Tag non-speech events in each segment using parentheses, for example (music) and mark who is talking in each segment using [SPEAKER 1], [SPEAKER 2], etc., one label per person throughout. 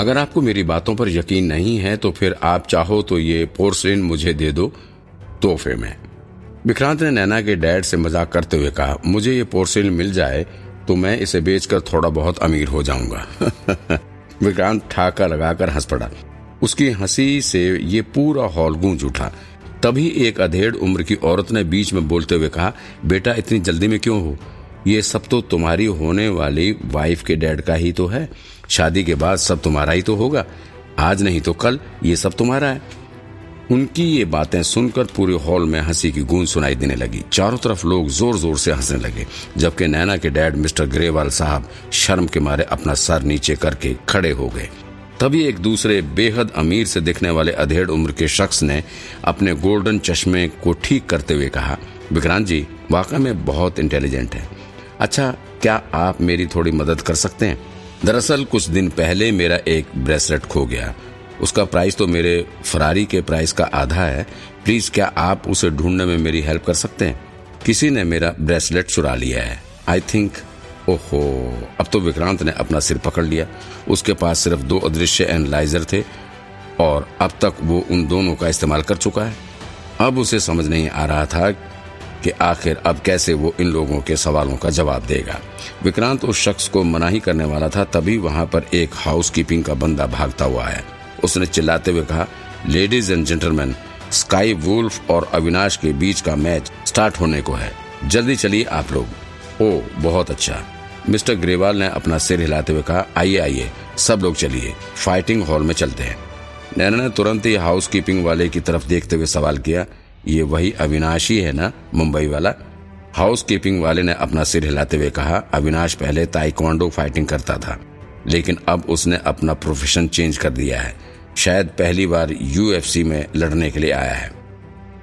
[SPEAKER 1] अगर आपको मेरी बातों पर यकीन नहीं है तो फिर आप चाहो तो ये पोर्सलिन मुझे दे दो, तोहफे में। विक्रांत ने नैना के डैड से मज़ाक करते हुए कहा, मुझे ये पोर्सलिन मिल जाए तो मैं इसे बेचकर थोड़ा बहुत अमीर हो जाऊँगा। (laughs) विक्रांत ठाका लगाकर हंस पड़ा। उसकी हँसी से ये पूरा हॉल गूंज उठा। तभी एक अधेड़ उम्र की औरत ने बीच में बोलते हुए कहा, बेटा, इतनी जल्दी में क्यों हो? ये सब तो तुम्हारी होने वाली वाइफ के डैड का ही तो है। शादी के बाद सब तुम्हारा ही तो होगा। आज नहीं तो कल, ये सब तुम्हारा है। उनकी ये बातें सुनकर पूरे हॉल में हँसी की गूंज सुनाई देने लगी। चारों तरफ़ लोग ज़ोर ज़ोर से हंसने लगे, जबकि नैना के डैड मिस्टर ग्रेवाल साहब शर्म के मारे अपना सर नीचे करके खड़े हो गए। तभी एक दूसरे बेहद अमीर से दिखने वाले अधेड़ उम्र के शख्स ने अपने गोल्डन चश्मे को ठीक करते हुए कहा, विक्रांत जी, वाकई में बहुत इंटेलिजेंट है। अच्छा क्या आप मेरी थोड़ी मदद कर सकते हैं? दरअसल कुछ दिन पहले मेरा एक ब्रेसलेट खो गया। उसका प्राइस तो मेरे फरारी के प्राइस का आधा है। प्लीज़, क्या आप उसे ढूँढने में मेरी हेल्प कर सकते हैं? किसी ने मेरा ब्रेसलेट चुरा लिया है। आई थिंक, ओहो, अब तो विक्रांत ने अपना सिर पकड़ लिया। उसके पास सिर्फ़ दो अदृश्य एनालाइजर थे और अब तक वो उन दोनों का इस्तेमाल कर चुका है। अब उसे समझ नहीं आ रहा था कि आखिर अब कैसे वो इन लोगों के सवालों का जवाब देगा। विक्रांत उस शख्स को मनाही करने वाला था, तभी वहाँ पर एक हाउसकीपिंग का बंदा भागता हुआ आया। उसने चिल्लाते हुए कहा ladies and gentleman sky wolf और अविनाश के बीच का मैच स्टार्ट होने को है। जल्दी चलिए आप लोग। ओ, बहुत अच्छा। मिस्टर ग्रेवाल ने अपना सिर हिलाते हुए कहा, आइए आइए, सब लोग चलिए। फाइटिंग हॉल में चलते हैं। नैना ने तुरंत ही हाउस कीपिंग वाले की तरफ़ देखते हुए सवाल किया ये वही अविनाशी है ना, मुंबई वाला? हाउस कीपिंग वाले ने अपना सिर हिलाते हुए कहा, अविनाश पहले ताइक्वांडो फाइटिंग करता था, लेकिन अब उसने अपना प्रोफेशन चेंज कर दिया है। शायद पहली बार यूएफसी में लड़ने के लिए आया है।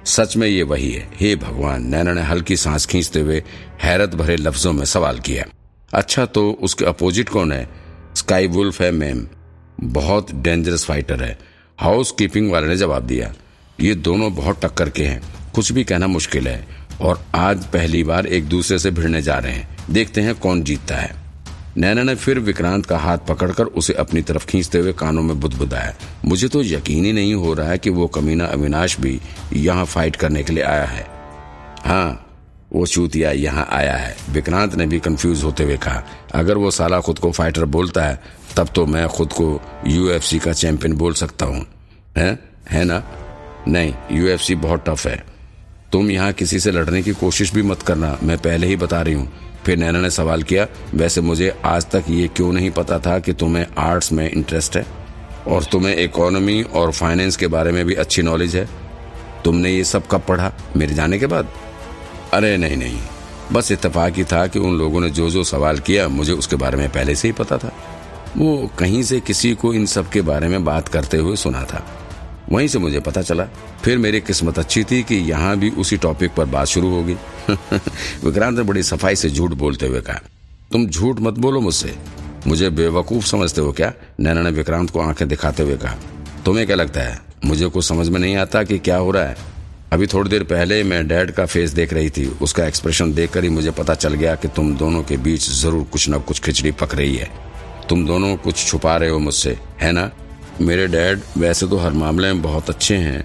[SPEAKER 1] सच में ये वही है। हे भगवान, नैना ने हल्की सांस खींचते हुए हैरत भरे लफ्जों में सवाल किया। अच्छा तो उसके अपोजिट कौन है? स्काई वुल्फ है मैम बहुत डेंजरस फाइटर है। हाउस कीपिंग वाले ने जवाब दिया ये दोनों बहुत टक्कर के हैं। कुछ भी कहना मुश्किल है। और आज पहली बार एक दूसरे से भिड़ने जा रहे हैं। देखते हैं कौन जीतता है। नैना ने फिर विक्रांत का हाथ पकड़कर उसे अपनी तरफ़ खींचते हुए कानों में बुदबुदाया। मुझे तो यकीन ही नहीं हो रहा है कि वो कमीना अविनाश भी यहाँ फाइट करने के लिए आया है। हाँ वो चूतिया यहाँ आया है। विक्रांत ने भी कंफ्यूज होते हुए कहा, अगर वो साला खुद को फाइटर बोलता है, तब तो मैं खुद को यूएफसी का चैंपियन बोल सकता हूँ। है? है ना? नहीं यूएफसी बहुत टफ है। तुम यहाँ किसी से लड़ने की कोशिश भी मत करना, मैं पहले ही बता रही हूँ। फिर नैना ने सवाल किया, वैसे मुझे आज तक ये क्यों नहीं पता था कि तुम्हें आर्ट्स में इंटरेस्ट है? और तुम्हें इकोनॉमी और फाइनेंस के बारे में भी अच्छी नॉलेज है? तुमने ये सब कब पढ़ा? मेरे जाने के बाद? अरे नहीं नहीं। बस इतफाक ही था कि उन लोगों ने जो जो सवाल किया, मुझे उसके बारे में पहले से ही पता था। वो कहीं से किसी को इन सब के बारे में बात करते हुए सुना था। वहीं से मुझे पता चला, फिर मेरी किस्मत अच्छी थी कि यहाँ भी उसी टॉपिक पर बात शुरू होगी। (laughs) विक्रांत ने बड़ी सफ़ाई से झूठ बोलते हुए कहा, तुम झूठ मत बोलो मुझसे। मुझे बेवकूफ़ समझते हो क्या? नैना ने विक्रांत को आँखें दिखाते हुए कहा, तुम्हें क्या लगता है? मुझे कुछ समझ में नहीं आता कि क्या हो रहा है। अभी थोड़ी देर पहले मैं डैड का फेस देख रही थी। उसका एक्सप्रेशन देखकर ही मुझे पता चल गया कि तुम दोनों के बीच ज़रूर कुछ न कुछ खिचड़ी पक रही है। तुम दोनों कुछ छुपा रहे हो मुझसे, है ना? मेरे डैड वैसे तो हर मामले में बहुत अच्छे हैं,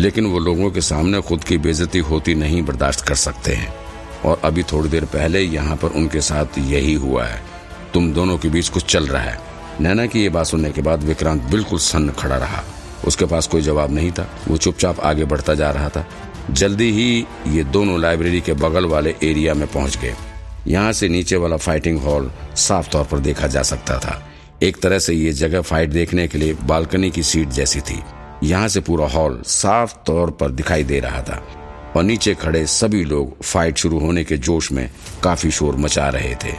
[SPEAKER 1] लेकिन वो लोगों के सामने खुद की बेजती होती नहीं बर्दाश्त कर सकते हैं। और अभी थोड़ी देर पहले यहाँ पर उनके साथ यही हुआ है। तुम दोनों के बीच कुछ चल रहा है। नैना की ये बात सुनने के बाद विक्रांत बिल्कुल सन्न खड़ा रहा। उसके पास कोई जवाब नहीं था। वो चुपचाप आगे बढ़ता जा रहा था। जल्दी ही ये दोनों लाइब्रेरी के बगल वाले एरिया में पहुँच गए। यहाँ से नीचे वाला फाइटिंग हॉल साफ़ तौर पर देखा जा सकता था। एक तरह से ये जगह फाइट देखने के लिए बालकनी की सीट जैसी थी। यहाँ से पूरा हॉल साफ़ तौर पर दिखाई दे रहा था और नीचे खड़े सभी लोग फाइट शुरू होने के जोश में काफ़ी शोर मचा रहे थे।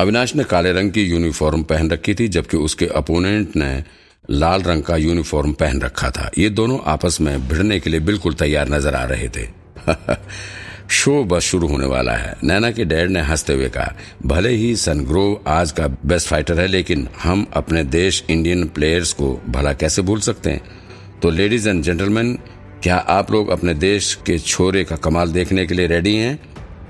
[SPEAKER 1] अविनाश ने काले रंग की यूनिफॉर्म पहन रखी थी, जबकि उसके अपोनेंट ने लाल रंग का यूनिफॉर्म पहन रखा था। ये दोनों आपस में भिड़ने के लिए बिल्कुल तैयार नज़र आ रहे थे। (laughs) शो बस शुरू होने वाला है। नैना के डैड ने हँसते हुए कहा, भले ही सनग्रोव आज का बेस्ट फाइटर है, लेकिन हम अपने देश इंडियन प्लेयर्स को भला कैसे भूल सकते हैं? तो लेडीज़ एंड जेंटलमैन, क्या आप लोग अपने देश के छोरे का कमाल देखने के लिए रेडी हैं?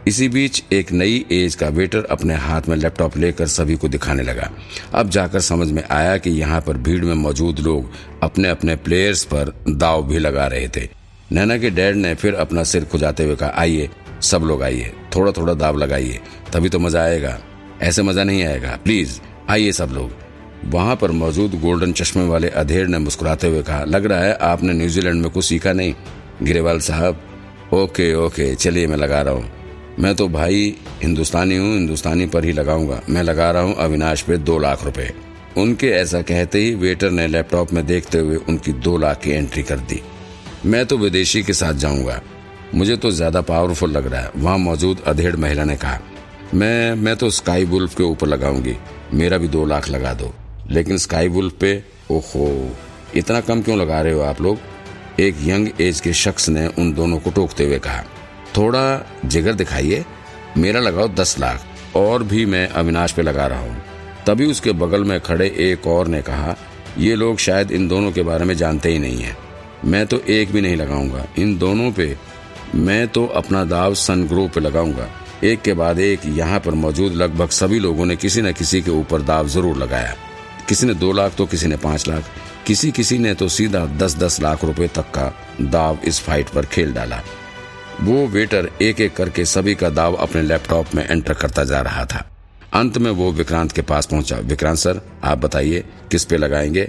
[SPEAKER 1] इसी बीच एक नई एज का वेटर अपने हाथ में लैपटॉप लेकर सभी को दिखाने लगा। अब जाकर समझ में आया कि यहाँ पर भीड़ में मौजूद लोग अपने अपने प्लेयर्स पर दाव भी लगा रहे थे। नैना के डैड ने फिर अपना सिर खुजाते हुए कहा, आइए, सब लोग आइए थोड़ा थोड़ा दाव लगाइए, तभी तो मज़ा आएगा। ऐसे मज़ा नहीं आएगा, प्लीज़, आइए सब लोग। वहाँ पर मौजूद गोल्डन चश्मे वाले अधेर ने मुस्कुराते हुए कहा, लग रहा है आपने न्यूजीलैंड में कुछ सीखा नहीं, गिरेवाल साहब? ओके ओके, चलिए मैं लगा रहा हूँ। मैं तो भाई हिंदुस्तानी हूँ, हिंदुस्तानी पर ही लगाऊँगा। मैं लगा रहा हूँ अविनाश पे दो लाख रुपए। उनके ऐसा कहते ही वेटर ने लैपटॉप में देखते हुए उनकी दो लाख की एंट्री कर दी। मैं तो विदेशी के साथ जाऊँगा। मुझे तो ज़्यादा पावरफुल लग रहा है। वहाँ मौजूद अधेड़ महिला ने कहा, मैं मैं तो स्काई वुल्फ के ऊपर लगाऊँगी। मेरा भी दो लाख लगा दो। लेकिन स्काई वुल्फ पे, ओहो, इतना कम क्यों लगा रहे हो आप लोग? एक यंग एज के शख्स ने उन दोनों को टोकते हुए कहा, थोड़ा जिगर दिखाइए। मेरा लगाओ दस लाख। और भी मैं अविनाश पे लगा रहा हूँ। तभी उसके बगल में खड़े एक और ने कहा, ये लोग शायद इन दोनों के बारे में जानते ही नहीं है। मैं तो एक भी नहीं लगाऊँगा। इन दोनों पे मैं तो अपना दाव सन ग्रुप पे लगाऊँगा। एक के बाद एक यहाँ पर मौजूद लगभग सभी लोगों ने किसी न किसी के ऊपर दाव ज़रूर लगाया। किसी ने दो लाख तो किसी ने पाँच लाख। किसी किसी ने तो सीधा दस दस लाख रुपए तक का दाव इस फाइट पर खेल डाला। वो वेटर एक एक करके सभी का दाव अपने लैपटॉप में एंटर करता जा रहा था। अंत में वो विक्रांत के पास पहुँचा। विक्रांत सर, आप बताइए, किस पे लगाएँगे?